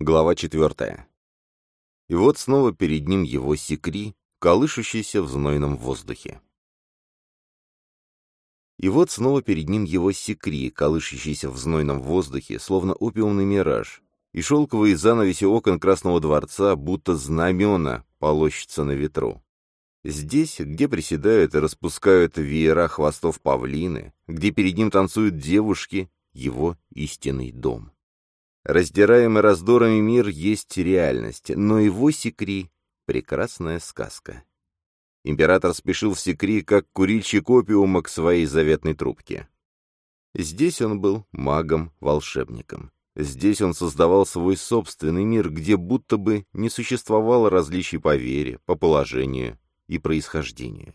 Глава четвертая. И вот снова перед ним его секри, колышущийся в знойном воздухе. И вот снова перед ним его секри, колышащийся в знойном воздухе, словно опиумный мираж, и шелковые занавеси окон Красного дворца, будто знамена, полощутся на ветру. Здесь, где приседают и распускают веера хвостов павлины, где перед ним танцуют девушки, его истинный дом. Раздираемый раздорами мир есть реальность, но его секри — прекрасная сказка. Император спешил в секри, как курильщик опиума к своей заветной трубке. Здесь он был магом-волшебником. Здесь он создавал свой собственный мир, где будто бы не существовало различий по вере, по положению и происхождению.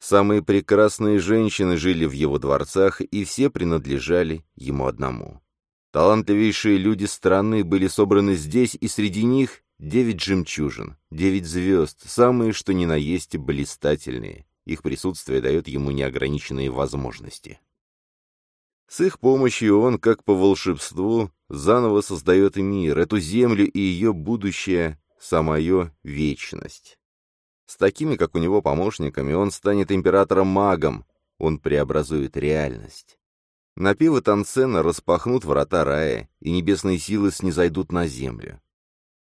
Самые прекрасные женщины жили в его дворцах, и все принадлежали ему одному. Талантливейшие люди страны были собраны здесь, и среди них девять жемчужин, девять звезд, самые что ни на есть блистательные. Их присутствие дает ему неограниченные возможности. С их помощью он, как по волшебству, заново создает мир, эту землю и ее будущее, самую вечность. С такими, как у него, помощниками он станет императором-магом, он преобразует реальность. Напевы Тансена распахнут врата рая, и небесные силы снизойдут на землю.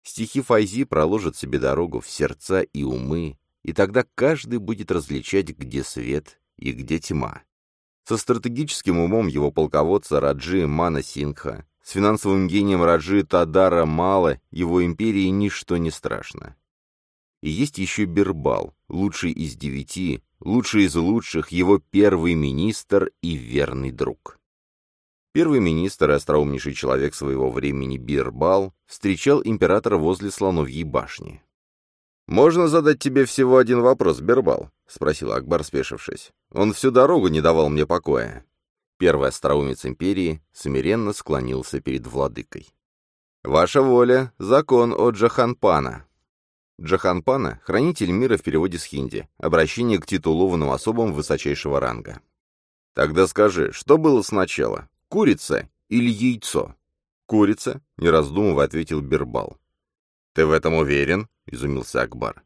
Стихи Файзи проложат себе дорогу в сердца и умы, и тогда каждый будет различать, где свет и где тьма. Со стратегическим умом его полководца Раджи Мана Сингха, с финансовым гением Раджи Тадара Мала, его империи ничто не страшно. И есть еще Бербал, лучший из девяти, лучший из лучших, его первый министр и верный друг. Первый министр и остроумнейший человек своего времени Бирбал встречал императора возле Слоновьей башни. «Можно задать тебе всего один вопрос, Бирбал?» — спросил Акбар, спешившись. «Он всю дорогу не давал мне покоя». Первый остроумец империи смиренно склонился перед владыкой. «Ваша воля — закон от Джаханпана», Джаханпана — хранитель мира в переводе с хинди, обращение к титулованным особам высочайшего ранга. Тогда скажи, что было сначала, курица или яйцо? Курица, не раздумывая, ответил Бирбал. Ты в этом уверен? изумился Акбар.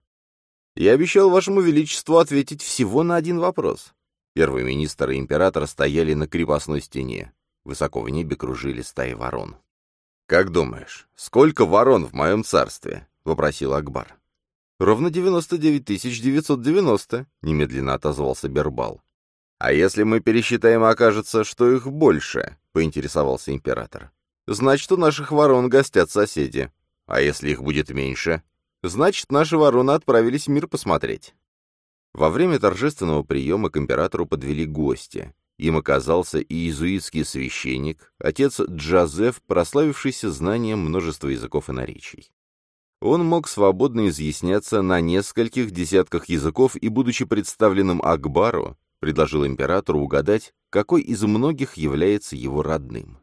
Я обещал вашему величеству ответить всего на один вопрос. Первый министр и император стояли на крепостной стене. Высоко в небе кружили стаи ворон. «Как думаешь, сколько ворон в моем царстве?» — вопросил Акбар. «Ровно 99 990», — немедленно отозвался Бербал. «А если мы пересчитаем, окажется, что их больше?» — поинтересовался император. «Значит, у наших ворон гостят соседи. А если их будет меньше? Значит, наши вороны отправились мир посмотреть». Во время торжественного приема к императору подвели гости. Им оказался и иезуитский священник, отец Джозеф, прославившийся знанием множества языков и наречий. Он мог свободно изъясняться на нескольких десятках языков и, будучи представленным Акбару, предложил императору угадать, какой из многих является его родным.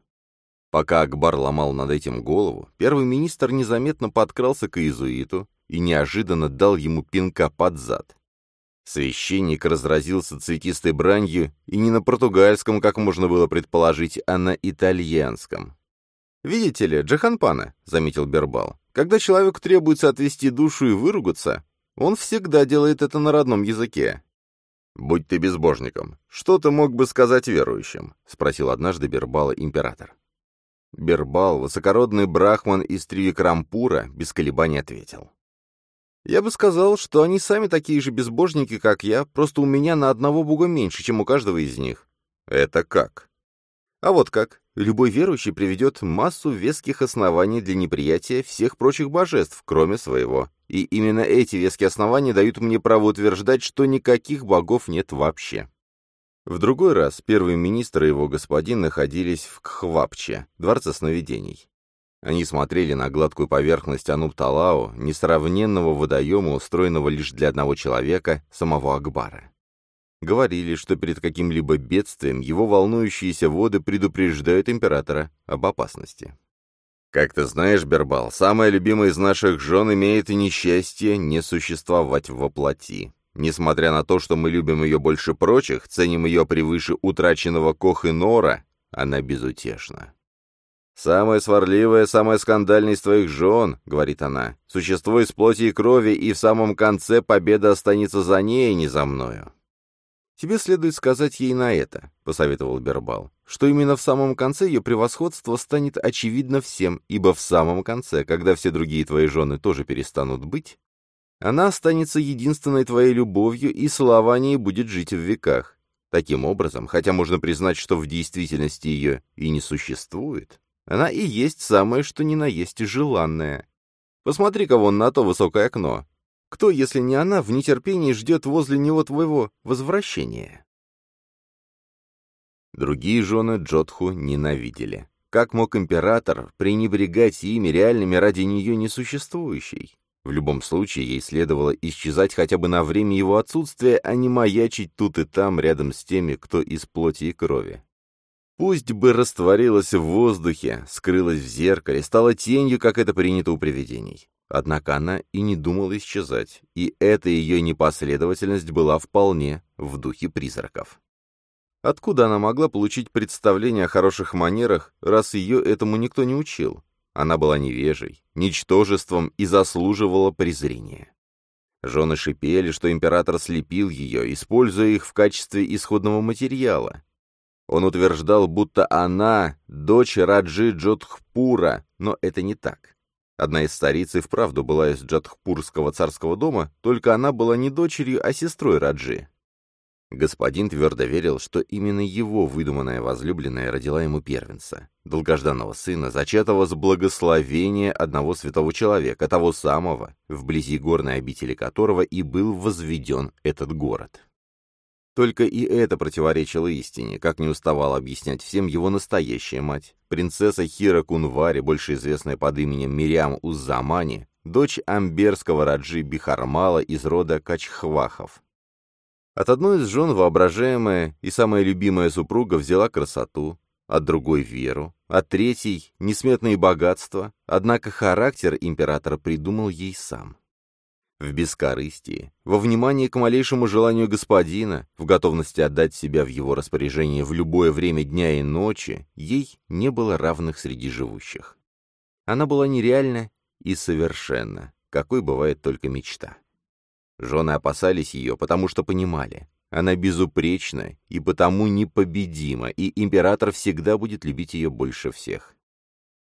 Пока Акбар ломал над этим голову, первый министр незаметно подкрался к иезуиту и неожиданно дал ему пинка под зад. Священник разразился цветистой бранью, и не на португальском, как можно было предположить, а на итальянском. «Видите ли, Джаханпана», — заметил Бербал, когда человеку требуется отвести душу и выругаться, он всегда делает это на родном языке. «Будь ты безбожником, что ты мог бы сказать верующим?» — спросил однажды Бербала император. Бербал, высокородный брахман из Тривикрампура, без колебаний ответил. «Я бы сказал, что они сами такие же безбожники, как я, просто у меня на одного бога меньше, чем у каждого из них». «Это как?» «А вот как. Любой верующий приведет массу веских оснований для неприятия всех прочих божеств, кроме своего. И именно эти веские основания дают мне право утверждать, что никаких богов нет вообще. В другой раз первый министр и его господин находились в Кхвапче, дворце сновидений. Они смотрели на гладкую поверхность Анупталао, несравненного водоема, устроенного лишь для одного человека, самого Акбара. Говорили, что перед каким-либо бедствием его волнующиеся воды предупреждают императора об опасности. «Как ты знаешь, Бербал, самая любимая из наших жен имеет несчастье не существовать во плоти. Несмотря на то, что мы любим ее больше прочих, ценим ее превыше утраченного Кох и Нора, она безутешна. «Самая сварливая, самая скандальная из твоих жен», — говорит она, — «существо из плоти и крови, и в самом конце победа останется за ней, а не за мною». «Тебе следует сказать ей на это», — посоветовал Бербал, «что именно в самом конце ее превосходство станет очевидно всем, ибо в самом конце, когда все другие твои жены тоже перестанут быть, она останется единственной твоей любовью, и слава о ней будет жить в веках. Таким образом, хотя можно признать, что в действительности ее и не существует, она и есть самое, что ни на есть желанное. Посмотри-ка вон на то высокое окно. Кто, если не она, в нетерпении ждет возле него твоего возвращения? Другие жены Джотху ненавидели. Как мог император пренебрегать ими реальными ради нее несуществующей? В любом случае, ей следовало исчезать хотя бы на время его отсутствия, а не маячить тут и там рядом с теми, кто из плоти и крови. Пусть бы растворилась в воздухе, скрылась в зеркале, стала тенью, как это принято у привидений. Однако она и не думала исчезать, и эта ее непоследовательность была вполне в духе призраков. Откуда она могла получить представление о хороших манерах, раз ее этому никто не учил? Она была невежей, ничтожеством и заслуживала презрения. Жены шипели, что император слепил ее, используя их в качестве исходного материала, он утверждал, будто она — дочь Раджи Джодхпура, но это не так. Одна из стариц и вправду была из Джодхпурского царского дома, только она была не дочерью, а сестрой Раджи. Господин твердо верил, что именно его выдуманная возлюбленная родила ему первенца, долгожданного сына, зачатого с благословения одного святого человека, того самого, вблизи горной обители которого и был возведен этот город. Только и это противоречило истине, как не уставала объяснять всем его настоящая мать, принцесса Хира Кунвари, больше известная под именем Мириам Уззамани, дочь амберского раджи Бихармала из рода Качхвахов. От одной из жен воображаемая и самая любимая супруга взяла красоту, от другой — веру, от третьей — несметные богатства, однако характер императора придумал ей сам в бескорыстии, во внимании к малейшему желанию господина, в готовности отдать себя в его распоряжение в любое время дня и ночи, ей не было равных среди живущих. Она была нереальна и совершенна, какой бывает только мечта. Жены опасались ее, потому что понимали, она безупречна и потому непобедима, и император всегда будет любить ее больше всех.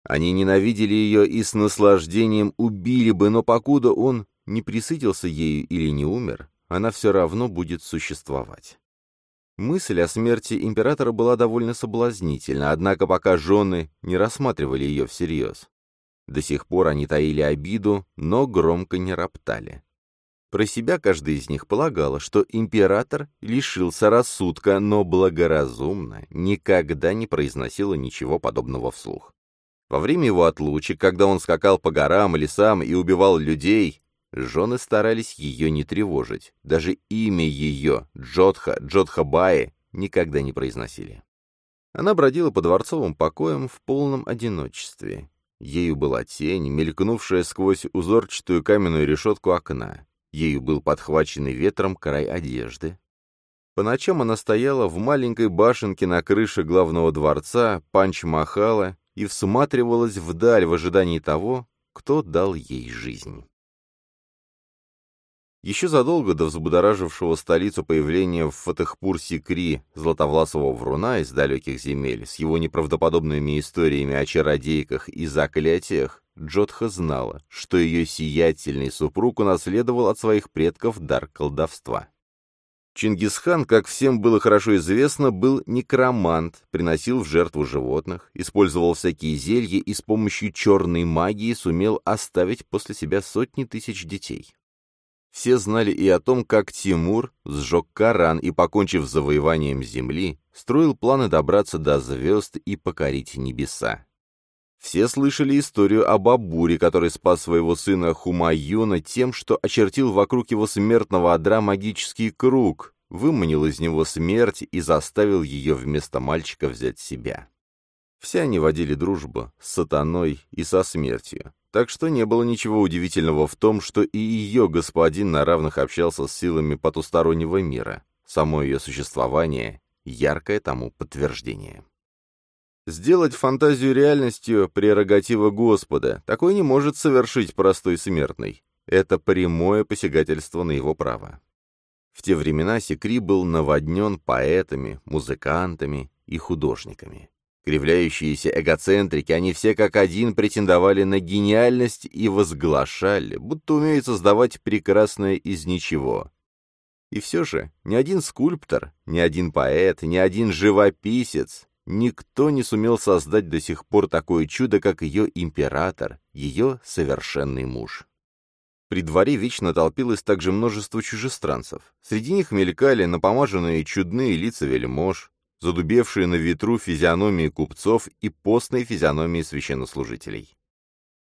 Они ненавидели ее и с наслаждением убили бы, но покуда он не присытился ею или не умер, она все равно будет существовать. Мысль о смерти императора была довольно соблазнительна, однако пока жены не рассматривали ее всерьез. До сих пор они таили обиду, но громко не роптали. Про себя каждый из них полагала, что император лишился рассудка, но благоразумно никогда не произносила ничего подобного вслух. Во время его отлучек, когда он скакал по горам и лесам и убивал людей, Жены старались ее не тревожить. Даже имя ее, Джодха, Джодхабаи, никогда не произносили. Она бродила по дворцовым покоям в полном одиночестве. Ею была тень, мелькнувшая сквозь узорчатую каменную решетку окна. Ею был подхваченный ветром край одежды. По ночам она стояла в маленькой башенке на крыше главного дворца Панч-Махала и всматривалась вдаль в ожидании того, кто дал ей жизнь. Еще задолго до взбудоражившего столицу появления в Фатехпур-Сикри златовласого вруна из далеких земель с его неправдоподобными историями о чародейках и заклятиях, Джотха знала, что ее сиятельный супруг унаследовал от своих предков дар колдовства. Чингисхан, как всем было хорошо известно, был некромант, приносил в жертву животных, использовал всякие зелья и с помощью черной магии сумел оставить после себя сотни тысяч детей. Все знали и о том, как Тимур сжег Коран и, покончив с завоеванием земли, строил планы добраться до звезд и покорить небеса. Все слышали историю об Абуре, который спас своего сына Хумаюна тем, что очертил вокруг его смертного одра магический круг, выманил из него смерть и заставил ее вместо мальчика взять себя. Все они водили дружбу с сатаной и со смертью, так что не было ничего удивительного в том, что и ее господин на равных общался с силами потустороннего мира. Само ее существование — яркое тому подтверждение. Сделать фантазию реальностью – прерогатива Господа. Такое не может совершить простой смертный. Это прямое посягательство на его право. В те времена Секри был наводнен поэтами, музыкантами и художниками. Кривляющиеся эгоцентрики, они все как один претендовали на гениальность и возглашали, будто умеют создавать прекрасное из ничего. И все же ни один скульптор, ни один поэт, ни один живописец, никто не сумел создать до сих пор такое чудо, как ее император, ее совершенный муж. При дворе вечно толпилось также множество чужестранцев. Среди них мелькали напомаженные чудные лица вельмож, задубевшие на ветру физиономии купцов и постные физиономии священнослужителей.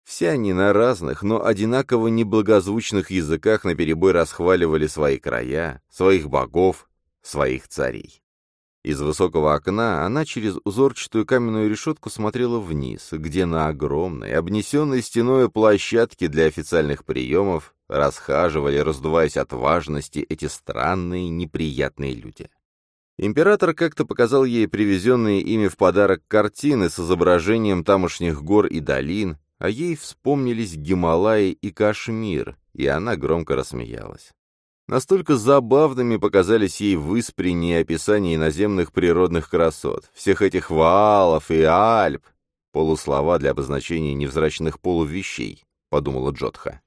Все они на разных, но одинаково неблагозвучных языках наперебой расхваливали свои края, своих богов, своих царей. Из высокого окна она через узорчатую каменную решетку смотрела вниз, где на огромной, обнесенной стеной площадке для официальных приемов расхаживали, раздуваясь от важности, эти странные, неприятные люди. Император как-то показал ей привезенные ими в подарок картины с изображением тамошних гор и долин, а ей вспомнились Гималаи и Кашмир, и она громко рассмеялась. Настолько забавными показались ей выспренние описания иноземных природных красот, всех этих ваалов и альп, полуслова для обозначения невзрачных полувещей, подумала Джотха.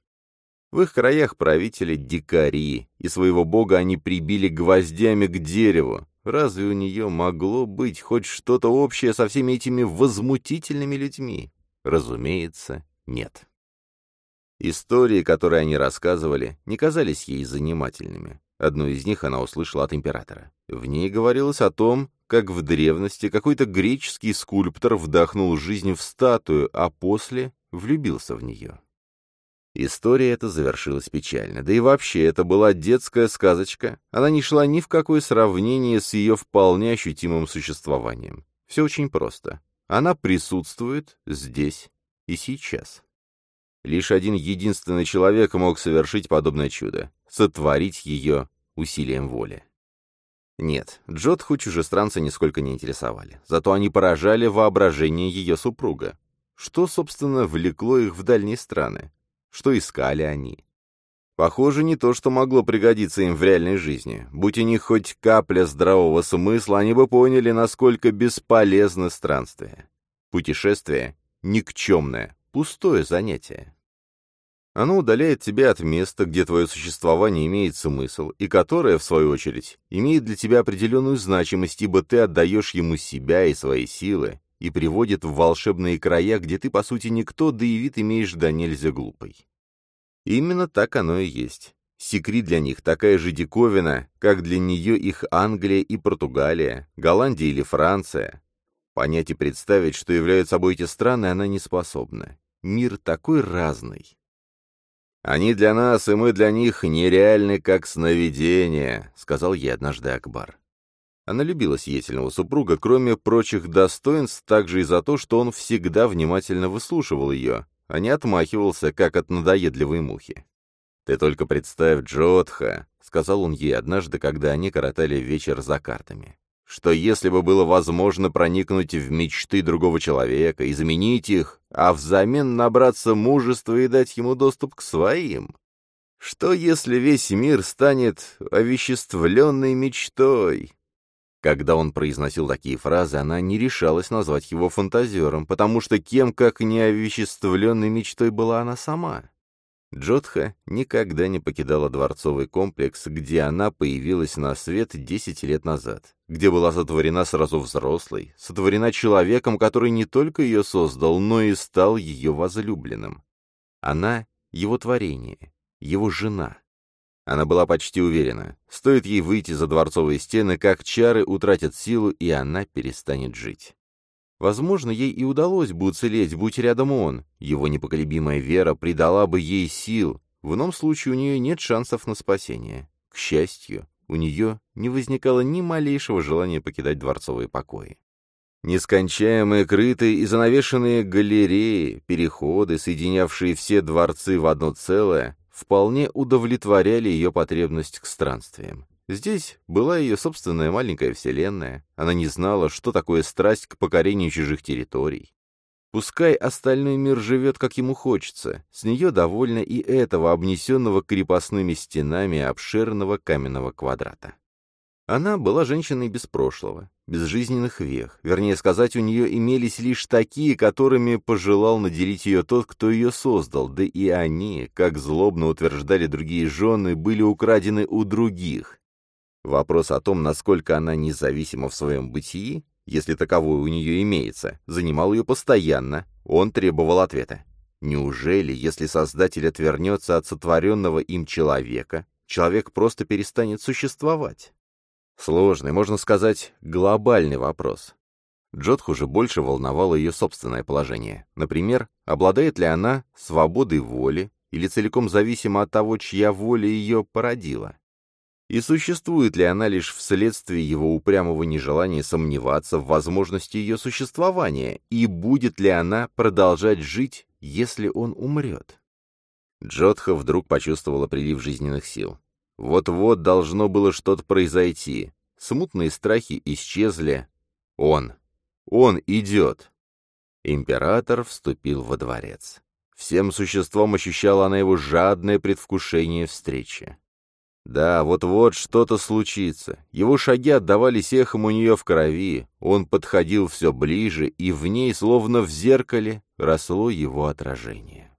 В их краях правители дикари, и своего бога они прибили гвоздями к дереву. Разве у нее могло быть хоть что-то общее со всеми этими возмутительными людьми? Разумеется, нет. Истории, которые они рассказывали, не казались ей занимательными. Одну из них она услышала от императора. В ней говорилось о том, как в древности какой-то греческий скульптор вдохнул жизнь в статую, а после влюбился в нее. История эта завершилась печально. Да и вообще, это была детская сказочка. Она не шла ни в какое сравнение с ее вполне ощутимым существованием. Все очень просто. Она присутствует здесь и сейчас. Лишь один единственный человек мог совершить подобное чудо — сотворить ее усилием воли. Нет, Джотху чужестранцы нисколько не интересовали, зато они поражали воображение ее супруга. Что, собственно, влекло их в дальние страны? Что искали они? Похоже, не то, что могло пригодиться им в реальной жизни. Будь у них хоть капля здравого смысла, они бы поняли, насколько бесполезно странствие. Путешествие — никчемное, пустое занятие. Оно удаляет тебя от места, где твое существование имеет смысл, и которое, в свою очередь, имеет для тебя определенную значимость, ибо ты отдаешь ему себя и свои силы, и приводит в волшебные края, где ты, по сути, никто, да и вид имеешь да нельзя глупый. Именно так оно и есть. Секри для них такая же диковина, как для нее их Англия и Португалия, Голландия или Франция. Понять и представить, что являются собой эти страны, она не способна. Мир такой разный. «Они для нас, и мы для них нереальны, как сновидения», — сказал ей однажды Акбар. Она любила сиятельного супруга, кроме прочих достоинств, также и за то, что он всегда внимательно выслушивал ее, а не отмахивался, как от надоедливой мухи. «Ты только представь, Джотха», — сказал он ей однажды, когда они коротали вечер за картами, «что если бы было возможно проникнуть в мечты другого человека, изменить их, а взамен набраться мужества и дать ему доступ к своим, что если весь мир станет овеществленной мечтой, когда он произносил такие фразы, она не решалась назвать его фантазером, потому что кем, как неовеществленной мечтой, была она сама. Джотха никогда не покидала дворцовый комплекс, где она появилась на свет 10 лет назад, где была сотворена сразу взрослой, сотворена человеком, который не только ее создал, но и стал ее возлюбленным. Она — его творение, его жена. Она была почти уверена, стоит ей выйти за дворцовые стены, как чары утратят силу, и она перестанет жить. Возможно, ей и удалось бы уцелеть, будь рядом он. Его непоколебимая вера придала бы ей сил. В ином случае у нее нет шансов на спасение. К счастью, у нее не возникало ни малейшего желания покидать дворцовые покои. Нескончаемые крытые и занавешенные галереи, переходы, соединявшие все дворцы в одно целое, вполне удовлетворяли ее потребность к странствиям. Здесь была ее собственная маленькая вселенная. Она не знала, что такое страсть к покорению чужих территорий. Пускай остальной мир живет, как ему хочется. С нее довольно и этого, обнесенного крепостными стенами обширного каменного квадрата. Она была женщиной без прошлого, без жизненных вех. Вернее сказать, у нее имелись лишь такие, которыми пожелал наделить ее тот, кто ее создал, да и они, как злобно утверждали другие жены, были украдены у других. Вопрос о том, насколько она независима в своем бытии, если таковое у нее имеется, занимал ее постоянно, он требовал ответа. Неужели, если Создатель отвернется от сотворенного им человека, человек просто перестанет существовать? Сложный, можно сказать, глобальный вопрос. Джотху же больше волновало ее собственное положение. Например, обладает ли она свободой воли или целиком зависима от того, чья воля ее породила? И существует ли она лишь вследствие его упрямого нежелания сомневаться в возможности ее существования, и будет ли она продолжать жить, если он умрет? Джотха вдруг почувствовала прилив жизненных сил. Вот-вот должно было что-то произойти. Смутные страхи исчезли. Он. Он идет. Император вступил во дворец. Всем существом ощущала она его жадное предвкушение встречи. Да, вот-вот что-то случится. Его шаги отдавались эхом у нее в крови. Он подходил все ближе, и в ней, словно в зеркале, росло его отражение.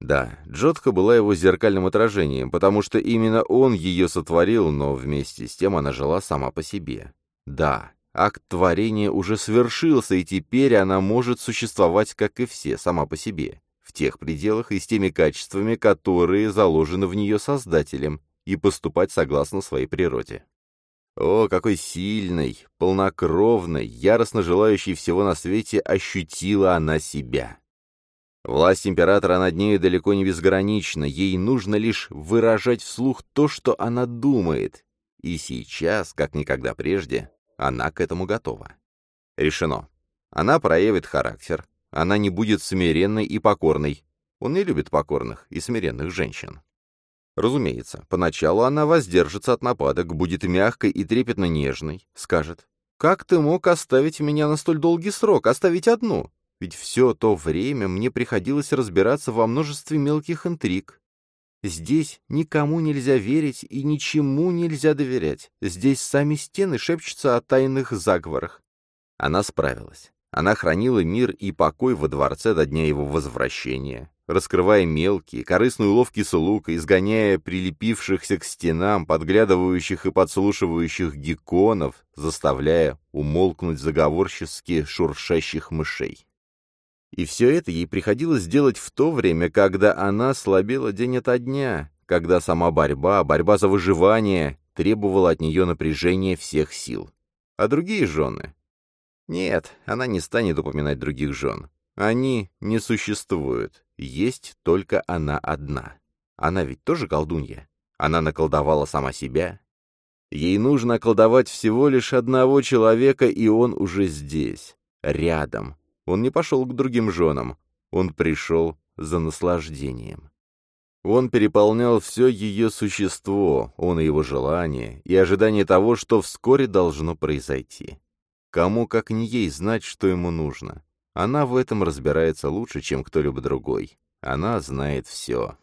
Да, Джотха была его зеркальным отражением, потому что именно он ее сотворил, но вместе с тем она жила сама по себе. Да, акт творения уже свершился, и теперь она может существовать, как и все, сама по себе, в тех пределах и с теми качествами, которые заложены в нее Создателем, и поступать согласно своей природе. О, какой сильной, полнокровной, яростно желающей всего на свете ощутила она себя. Власть императора над нею далеко не безгранична, ей нужно лишь выражать вслух то, что она думает, и сейчас, как никогда прежде, она к этому готова. Решено. Она проявит характер, она не будет смиренной и покорной. Он не любит покорных и смиренных женщин. Разумеется, поначалу она воздержится от нападок, будет мягкой и трепетно нежной, скажет, «Как ты мог оставить меня на столь долгий срок, оставить одну? Ведь все то время мне приходилось разбираться во множестве мелких интриг. Здесь никому нельзя верить и ничему нельзя доверять. Здесь сами стены шепчутся о тайных заговорах». Она справилась. Она хранила мир и покой во дворце до дня его возвращения раскрывая мелкие, корыстные уловки слуг, изгоняя прилепившихся к стенам, подглядывающих и подслушивающих гекконов, заставляя умолкнуть заговорчески шуршащих мышей. И все это ей приходилось делать в то время, когда она слабела день ото дня, когда сама борьба, борьба за выживание, требовала от нее напряжения всех сил. А другие жены? Нет, она не станет упоминать других жен. Они не существуют. Есть только она одна. Она ведь тоже колдунья. Она наколдовала сама себя. Ей нужно околдовать всего лишь одного человека, и он уже здесь, рядом. Он не пошел к другим женам. Он пришел за наслаждением. Он переполнял все ее существо, он и его желание, и ожидание того, что вскоре должно произойти. Кому, как не ей, знать, что ему нужно? Она в этом разбирается лучше, чем кто-либо другой. Она знает все.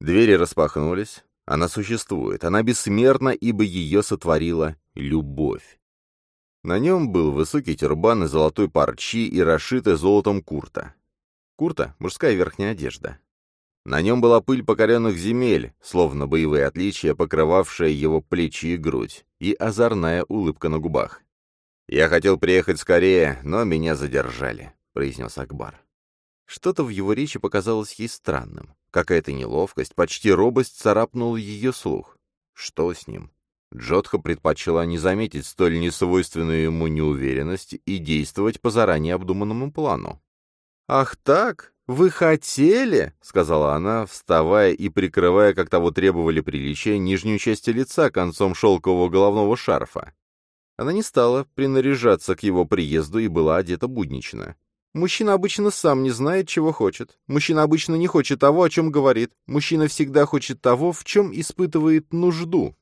Двери распахнулись. Она существует. Она бессмертна, ибо ее сотворила любовь. На нем был высокий тюрбан из золотой парчи и расшитая золотом курта. Курта — мужская верхняя одежда. На нем была пыль покоренных земель, словно боевые отличия, покрывавшая его плечи и грудь, и озорная улыбка на губах. «Я хотел приехать скорее, но меня задержали», — произнес Акбар. Что-то в его речи показалось ей странным. Какая-то неловкость, почти робость царапнула ее слух. Что с ним? Джотха предпочла не заметить столь несвойственную ему неуверенность и действовать по заранее обдуманному плану. «Ах так? Вы хотели?» — сказала она, вставая и прикрывая, как того требовали приличия, нижнюю часть лица концом шелкового головного шарфа. Она не стала принаряжаться к его приезду и была одета буднично. Мужчина обычно сам не знает, чего хочет. Мужчина обычно не хочет того, о чем говорит. Мужчина всегда хочет того, в чем испытывает нужду.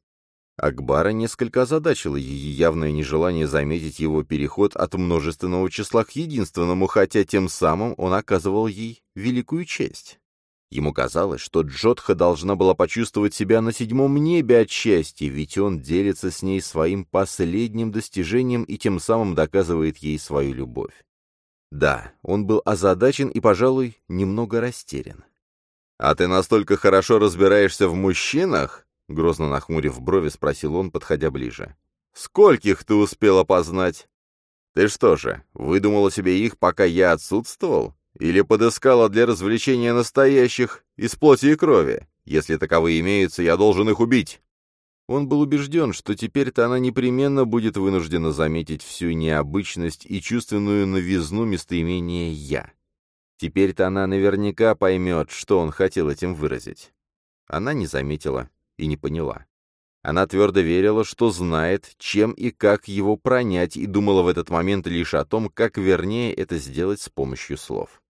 Акбара несколько озадачило ее явное нежелание заметить его переход от множественного числа к единственному, хотя тем самым он оказывал ей великую честь. Ему казалось, что Джотха должна была почувствовать себя на седьмом небе от счастья, ведь он делится с ней своим последним достижением и тем самым доказывает ей свою любовь. Да, он был озадачен и, пожалуй, немного растерян. «А ты настолько хорошо разбираешься в мужчинах?» Грозно нахмурив брови, спросил он, подходя ближе. «Скольких ты успел опознать?» «Ты что же, выдумала себе их, пока я отсутствовал? Или подыскала для развлечения настоящих из плоти и крови? Если таковые имеются, я должен их убить!» Он был убежден, что теперь-то она непременно будет вынуждена заметить всю необычность и чувственную новизну местоимения «я». Теперь-то она наверняка поймет, что он хотел этим выразить. Она не заметила и не поняла. Она твердо верила, что знает, чем и как его пронять, и думала в этот момент лишь о том, как вернее это сделать с помощью слов.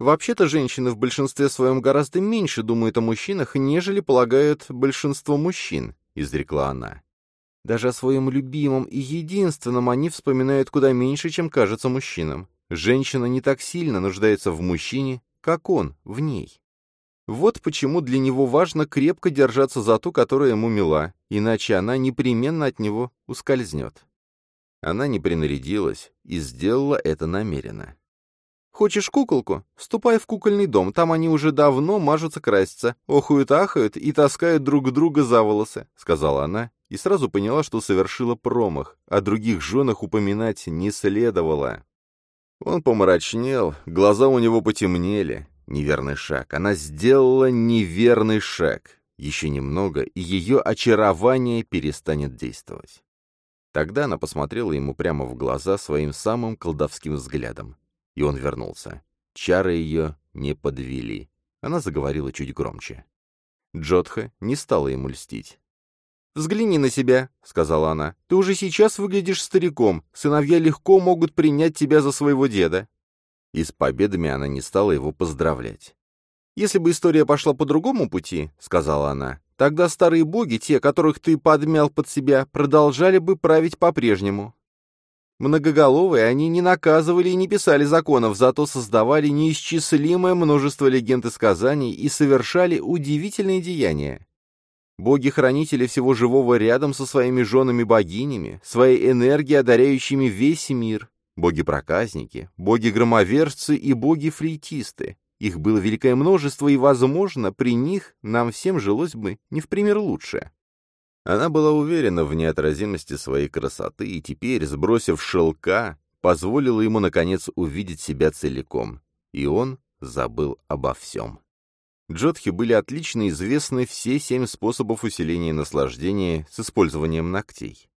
Вообще-то женщины в большинстве своем гораздо меньше думают о мужчинах, нежели полагают большинство мужчин, — изрекла она. Даже о своем любимом и единственном они вспоминают куда меньше, чем кажется мужчинам. Женщина не так сильно нуждается в мужчине, как он в ней. Вот почему для него важно крепко держаться за ту, которая ему мила, иначе она непременно от него ускользнет. Она не принарядилась и сделала это намеренно. «Хочешь куколку? Ступай в кукольный дом, там они уже давно мажутся краситься, охуют-ахают и таскают друг друга за волосы», — сказала она, и сразу поняла, что совершила промах, о других женах упоминать не следовало. Он помрачнел, глаза у него потемнели, Неверный шаг. Она сделала неверный шаг. Еще немного, и ее очарование перестанет действовать. Тогда она посмотрела ему прямо в глаза своим самым колдовским взглядом. И он вернулся. Чары ее не подвели. Она заговорила чуть громче. Джотха не стала ему льстить. «Взгляни на себя», — сказала она. «Ты уже сейчас выглядишь стариком. Сыновья легко могут принять тебя за своего деда и с победами она не стала его поздравлять. «Если бы история пошла по другому пути, — сказала она, — тогда старые боги, те, которых ты подмял под себя, продолжали бы править по-прежнему. Многоголовые они не наказывали и не писали законов, зато создавали неисчислимое множество легенд и сказаний и совершали удивительные деяния. Боги-хранители всего живого рядом со своими женами-богинями, своей энергией, одаряющими весь мир, боги-проказники, боги-громовержцы и боги-флейтисты. Их было великое множество, и, возможно, при них нам всем жилось бы не в пример лучше. Она была уверена в неотразимости своей красоты, и теперь, сбросив шелка, позволила ему, наконец, увидеть себя целиком. И он забыл обо всем. Джотхи были отлично известны все семь способов усиления наслаждения с использованием ногтей.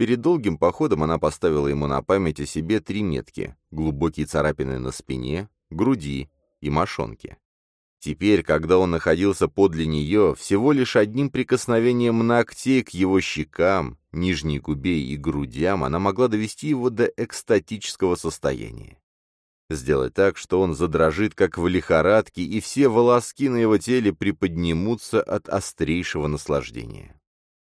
Перед долгим походом она поставила ему на память о себе три метки — глубокие царапины на спине, груди и мошонке. Теперь, когда он находился подле нее, всего лишь одним прикосновением ногтей к его щекам, нижней губе и грудям она могла довести его до экстатического состояния. Сделать так, что он задрожит, как в лихорадке, и все волоски на его теле приподнимутся от острейшего наслаждения.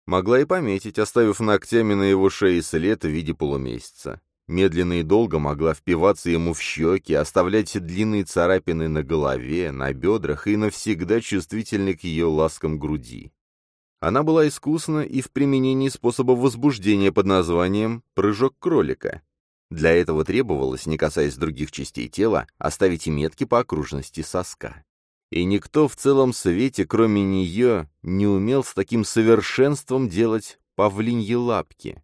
Могла и пометить, оставив ногтями на его шее след в виде полумесяца. Медленно и долго могла впиваться ему в щеки, оставлять длинные царапины на голове, на бедрах и навсегда чувствительны к ее ласкам груди. Она была искусна и в применении способа возбуждения под названием «прыжок кролика». Для этого требовалось, не касаясь других частей тела, оставить метки по окружности соска и никто в целом свете, кроме нее, не умел с таким совершенством делать павлиньи лапки.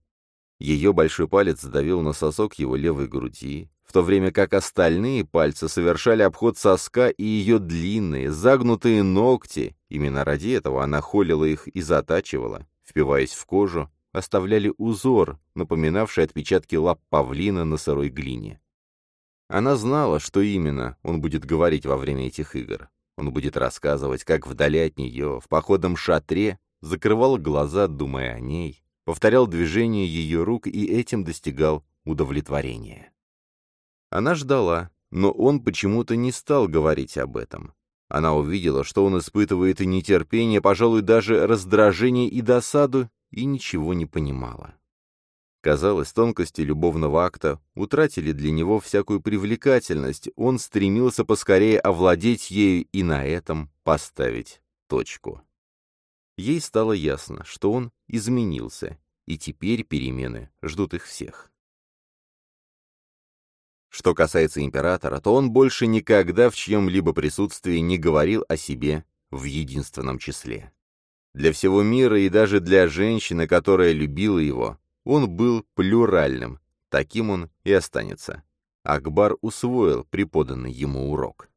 Ее большой палец давил на сосок его левой груди, в то время как остальные пальцы совершали обход соска и ее длинные, загнутые ногти, именно ради этого она холила их и затачивала, впиваясь в кожу, оставляли узор, напоминавший отпечатки лап павлина на сырой глине. Она знала, что именно он будет говорить во время этих игр. Он будет рассказывать, как вдали от нее, в походном шатре, закрывал глаза, думая о ней, повторял движения ее рук и этим достигал удовлетворения. Она ждала, но он почему-то не стал говорить об этом. Она увидела, что он испытывает и нетерпение, пожалуй, даже раздражение и досаду, и ничего не понимала. Казалось, тонкости любовного акта утратили для него всякую привлекательность, он стремился поскорее овладеть ею и на этом поставить точку. Ей стало ясно, что он изменился, и теперь перемены ждут их всех. Что касается императора, то он больше никогда в чьем-либо присутствии не говорил о себе в единственном числе. Для всего мира и даже для женщины, которая любила его, он был плюральным, таким он и останется. Акбар усвоил преподанный ему урок.